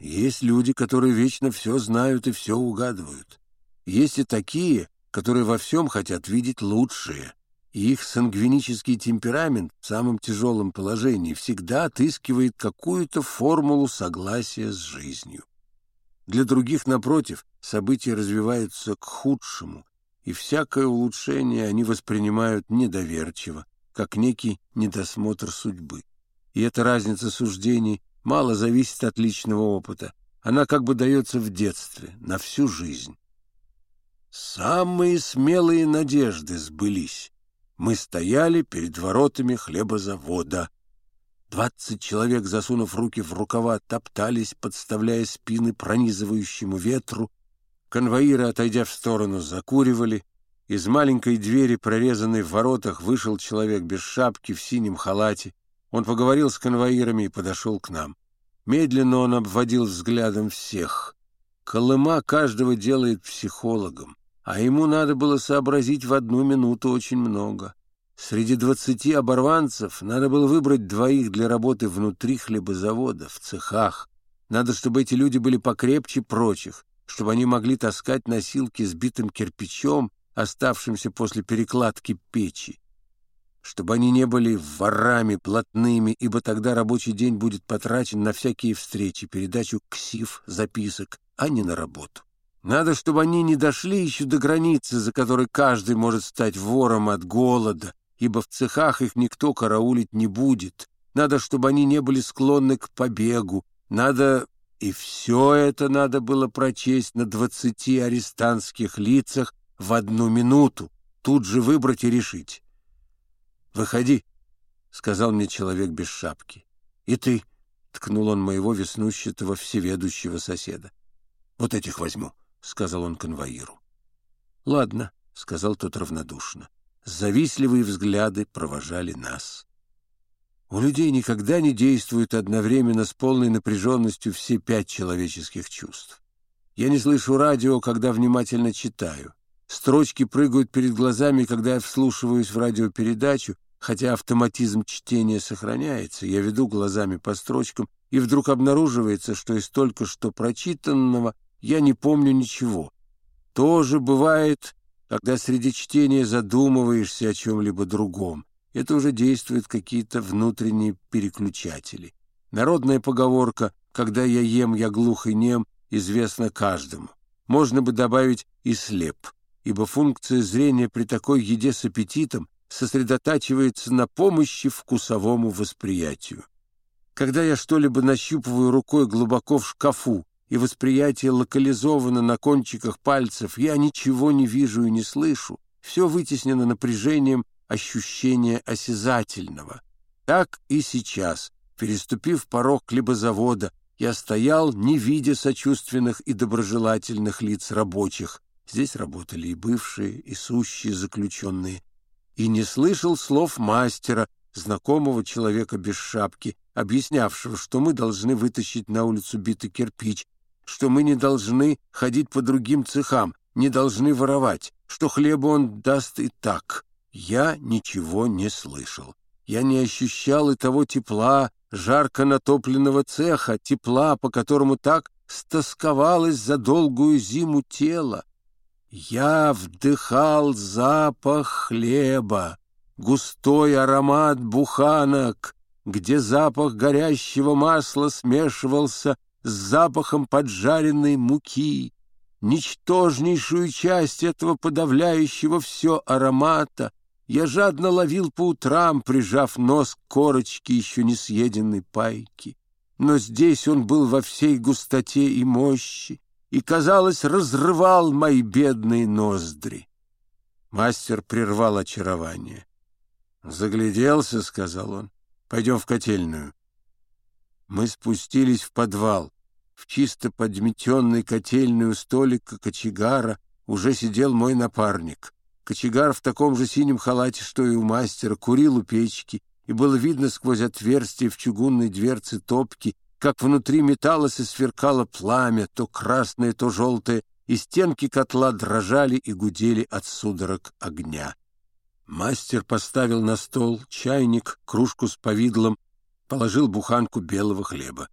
Есть люди, которые вечно все знают и все угадывают. Есть и такие, которые во всем хотят видеть лучшее. Их сангвинический темперамент в самом тяжелом положении всегда отыскивает какую-то формулу согласия с жизнью. Для других, напротив, события развиваются к худшему, и всякое улучшение они воспринимают недоверчиво, как некий недосмотр судьбы. И эта разница суждений мало зависит от личного опыта. Она как бы дается в детстве, на всю жизнь. Самые смелые надежды сбылись. Мы стояли перед воротами хлебозавода. Двадцать человек, засунув руки в рукава, топтались, подставляя спины пронизывающему ветру. Конвоиры, отойдя в сторону, закуривали. Из маленькой двери, прорезанной в воротах, вышел человек без шапки в синем халате. Он поговорил с конвоирами и подошел к нам. Медленно он обводил взглядом всех. Колыма каждого делает психологом, а ему надо было сообразить в одну минуту очень много. Среди двадцати оборванцев надо было выбрать двоих для работы внутри хлебозавода, в цехах. Надо, чтобы эти люди были покрепче прочих, чтобы они могли таскать носилки с битым кирпичом, оставшимся после перекладки печи чтобы они не были ворами плотными, ибо тогда рабочий день будет потрачен на всякие встречи, передачу ксив, записок, а не на работу. Надо, чтобы они не дошли еще до границы, за которой каждый может стать вором от голода, ибо в цехах их никто караулить не будет. Надо, чтобы они не были склонны к побегу. Надо... И все это надо было прочесть на двадцати арестантских лицах в одну минуту, тут же выбрать и решить. «Выходи», — сказал мне человек без шапки. «И ты», — ткнул он моего веснущатого всеведущего соседа. «Вот этих возьму», — сказал он конвоиру. «Ладно», — сказал тот равнодушно. Завистливые взгляды провожали нас. У людей никогда не действуют одновременно с полной напряженностью все пять человеческих чувств. Я не слышу радио, когда внимательно читаю. Строчки прыгают перед глазами, когда я вслушиваюсь в радиопередачу, хотя автоматизм чтения сохраняется. Я веду глазами по строчкам, и вдруг обнаруживается, что из только что прочитанного я не помню ничего. Тоже бывает, когда среди чтения задумываешься о чем-либо другом. Это уже действуют какие-то внутренние переключатели. Народная поговорка «когда я ем, я глух и нем» известна каждому. Можно бы добавить и слеп ибо функция зрения при такой еде с аппетитом сосредотачивается на помощи вкусовому восприятию. Когда я что-либо нащупываю рукой глубоко в шкафу, и восприятие локализовано на кончиках пальцев, я ничего не вижу и не слышу, все вытеснено напряжением ощущения осязательного. Так и сейчас, переступив порог хлебозавода, я стоял, не видя сочувственных и доброжелательных лиц рабочих, Здесь работали и бывшие, и сущие заключенные. И не слышал слов мастера, знакомого человека без шапки, объяснявшего, что мы должны вытащить на улицу битый кирпич, что мы не должны ходить по другим цехам, не должны воровать, что хлеба он даст и так. Я ничего не слышал. Я не ощущал и того тепла, жарко натопленного цеха, тепла, по которому так стосковалось за долгую зиму тело. Я вдыхал запах хлеба, густой аромат буханок, где запах горящего масла смешивался с запахом поджаренной муки. Ничтожнейшую часть этого подавляющего все аромата я жадно ловил по утрам, прижав нос к корочке еще не съеденной пайки. Но здесь он был во всей густоте и мощи, и, казалось, разрывал мои бедные ноздри. Мастер прервал очарование. «Загляделся», — сказал он. «Пойдем в котельную». Мы спустились в подвал. В чисто подметенной котельную столика кочегара уже сидел мой напарник. Кочегар в таком же синем халате, что и у мастера, курил у печки, и было видно сквозь отверстие в чугунной дверце топки как внутри металлось и сверкало пламя, то красное, то желтое, и стенки котла дрожали и гудели от судорог огня. Мастер поставил на стол чайник, кружку с повидлом, положил буханку белого хлеба.